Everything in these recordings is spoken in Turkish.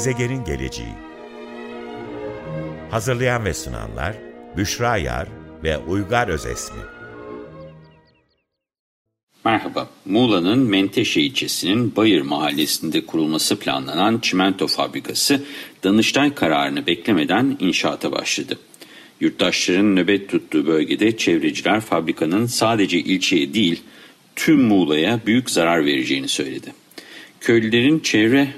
Gezegenin geleceği Hazırlayan ve sunanlar Büşra Yar ve Uygar Özesmi Merhaba, Muğla'nın Menteşe ilçesinin Bayır mahallesinde kurulması planlanan çimento fabrikası Danıştay kararını beklemeden inşaata başladı. Yurttaşların nöbet tuttuğu bölgede çevreciler fabrikanın sadece ilçeye değil tüm Muğla'ya büyük zarar vereceğini söyledi. Köylülerin çevre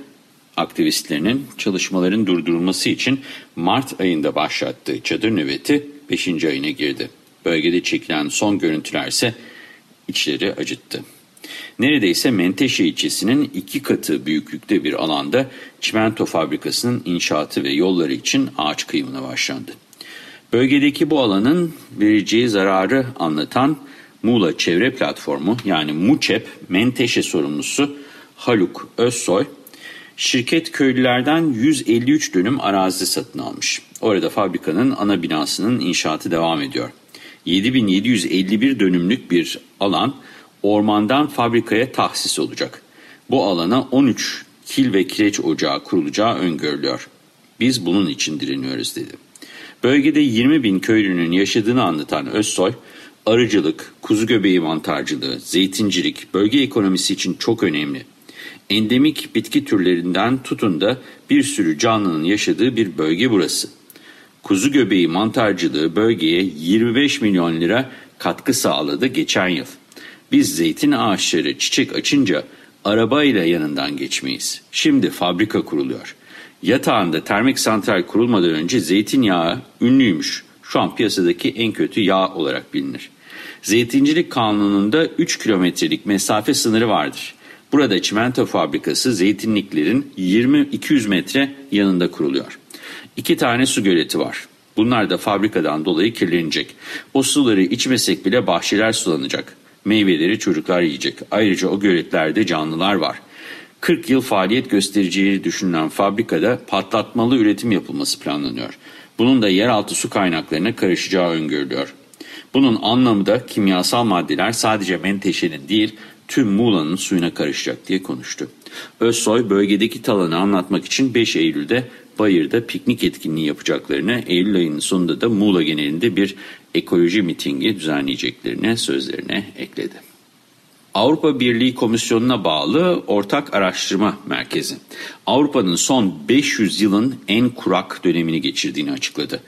aktivistlerinin çalışmaların durdurulması için Mart ayında başlattığı çadır nöbeti 5. ayına girdi. Bölgede çekilen son görüntüler ise içleri acıttı. Neredeyse Menteşe ilçesinin iki katı büyüklükte bir alanda çimento fabrikasının inşaatı ve yolları için ağaç kıyımına başlandı. Bölgedeki bu alanın vereceği zararı anlatan Muğla Çevre Platformu yani MUÇEP Menteşe sorumlusu Haluk Özsoy, şirket köylülerden 153 dönüm arazi satın almış. Orada fabrikanın ana binasının inşaatı devam ediyor. 7751 dönümlük bir alan ormandan fabrikaya tahsis olacak. Bu alana 13 kil ve kireç ocağı kurulacağı öngörülüyor. Biz bunun için direniyoruz dedi. Bölgede 20 bin köylünün yaşadığını anlatan Özsoy, arıcılık, kuzu göbeği mantarcılığı, zeytincilik bölge ekonomisi için çok önemli. Endemik bitki türlerinden tutun da bir sürü canlının yaşadığı bir bölge burası. Kuzu göbeği mantarcılığı bölgeye 25 milyon lira katkı sağladı geçen yıl. Biz zeytin ağaçları çiçek açınca arabayla yanından geçmeyiz. Şimdi fabrika kuruluyor. Yatağında termik santral kurulmadan önce zeytinyağı ünlüymüş. Şu an piyasadaki en kötü yağ olarak bilinir. Zeytincilik kanununda 3 kilometrelik mesafe sınırı vardır. Burada çimento fabrikası zeytinliklerin 20-200 metre yanında kuruluyor. İki tane su göleti var. Bunlar da fabrikadan dolayı kirlenecek. O suları içmesek bile bahçeler sulanacak. Meyveleri çocuklar yiyecek. Ayrıca o göletlerde canlılar var. 40 yıl faaliyet göstereceği düşünülen fabrikada patlatmalı üretim yapılması planlanıyor. Bunun da yeraltı su kaynaklarına karışacağı öngörülüyor. Bunun anlamı da kimyasal maddeler sadece Menteşe'nin değil tüm Muğla'nın suyuna karışacak diye konuştu. Özsoy bölgedeki talanı anlatmak için 5 Eylül'de Bayır'da piknik etkinliği yapacaklarını, Eylül ayının sonunda da Muğla genelinde bir ekoloji mitingi düzenleyeceklerini sözlerine ekledi. Avrupa Birliği Komisyonu'na bağlı Ortak Araştırma Merkezi, Avrupa'nın son 500 yılın en kurak dönemini geçirdiğini açıkladı.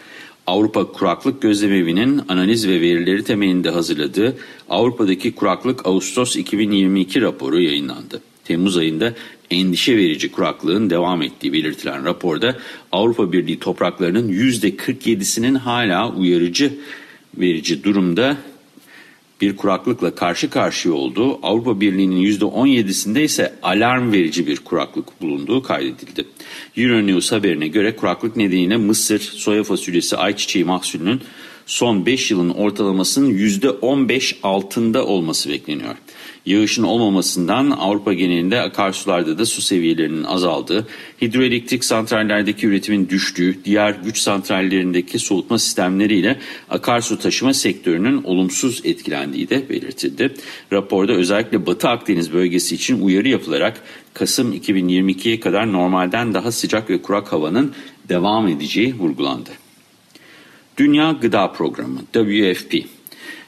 Avrupa Kuraklık Gözlemevi'nin analiz ve verileri temelinde hazırladığı Avrupa'daki Kuraklık Ağustos 2022 raporu yayınlandı. Temmuz ayında endişe verici kuraklığın devam ettiği belirtilen raporda Avrupa Birliği topraklarının %47'sinin hala uyarıcı verici durumda bir kuraklıkla karşı karşıya olduğu, Avrupa Birliği'nin %17'sinde ise alarm verici bir kuraklık bulunduğu kaydedildi. Euronews haberine göre kuraklık nedeniyle mısır, soya fasulyesi, ayçiçeği mahsulünün son 5 yılın ortalamasının %15 altında olması bekleniyor. Yağışın olmamasından Avrupa genelinde akarsularda da su seviyelerinin azaldığı, hidroelektrik santrallerdeki üretimin düştüğü, diğer güç santrallerindeki soğutma sistemleriyle akarsu taşıma sektörünün olumsuz etkilendiği de belirtildi. Raporda özellikle Batı Akdeniz bölgesi için uyarı yapılarak Kasım 2022'ye kadar normalden daha sıcak ve kurak havanın devam edeceği vurgulandı. Dünya Gıda Programı WFP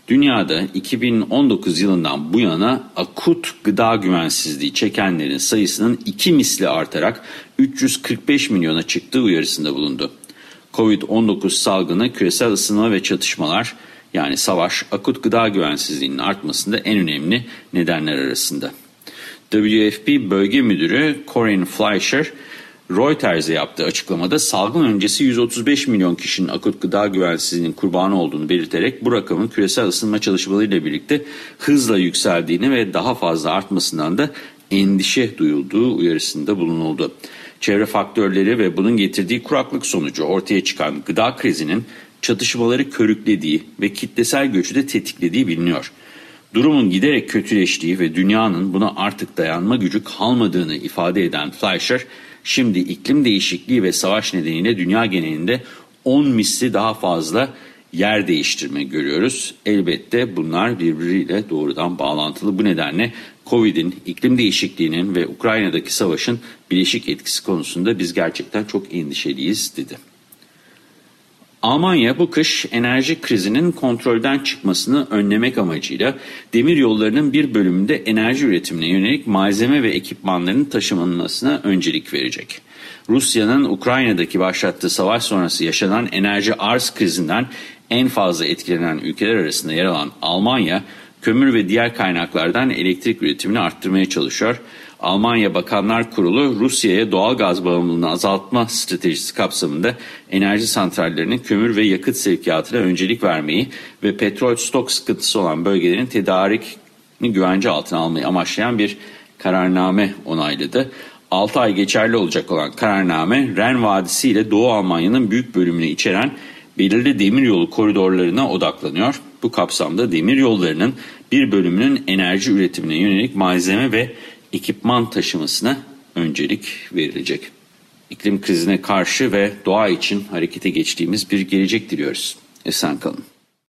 Dünyada 2019 yılından bu yana akut gıda güvensizliği çekenlerin sayısının iki misli artarak 345 milyona çıktığı uyarısında bulundu. Covid-19 salgını küresel ısınma ve çatışmalar yani savaş akut gıda güvensizliğinin artmasında en önemli nedenler arasında. WFP Bölge Müdürü Corinne Fleischer Reuters'e yaptığı açıklamada salgın öncesi 135 milyon kişinin akut gıda güvensizliğinin kurbanı olduğunu belirterek bu rakamın küresel ısınma çalışmalarıyla birlikte hızla yükseldiğini ve daha fazla artmasından da endişe duyulduğu uyarısında bulunuldu. Çevre faktörleri ve bunun getirdiği kuraklık sonucu ortaya çıkan gıda krizinin çatışmaları körüklediği ve kitlesel göçü de tetiklediği biliniyor. Durumun giderek kötüleştiği ve dünyanın buna artık dayanma gücü kalmadığını ifade eden Fleischer, Şimdi iklim değişikliği ve savaş nedeniyle dünya genelinde 10 misli daha fazla yer değiştirme görüyoruz. Elbette bunlar birbiriyle doğrudan bağlantılı. Bu nedenle Covid'in, iklim değişikliğinin ve Ukrayna'daki savaşın bileşik etkisi konusunda biz gerçekten çok endişeliyiz dedi. Almanya bu kış enerji krizinin kontrolden çıkmasını önlemek amacıyla demir yollarının bir bölümünde enerji üretimine yönelik malzeme ve ekipmanların taşınmasına öncelik verecek. Rusya'nın Ukrayna'daki başlattığı savaş sonrası yaşanan enerji arz krizinden en fazla etkilenen ülkeler arasında yer alan Almanya, kömür ve diğer kaynaklardan elektrik üretimini arttırmaya çalışıyor. Almanya Bakanlar Kurulu Rusya'ya doğal gaz bağımlılığını azaltma stratejisi kapsamında enerji santrallerinin kömür ve yakıt sevkiyatına öncelik vermeyi ve petrol stok sıkıntısı olan bölgelerin tedarikini güvence altına almayı amaçlayan bir kararname onayladı. 6 ay geçerli olacak olan kararname Ren Vadisi ile Doğu Almanya'nın büyük bölümünü içeren belirli demiryolu koridorlarına odaklanıyor. Bu kapsamda demiryollarının bir bölümünün enerji üretimine yönelik malzeme ve ekipman taşımasına öncelik verilecek. İklim krizine karşı ve doğa için harekete geçtiğimiz bir gelecek diliyoruz. Esen kalın.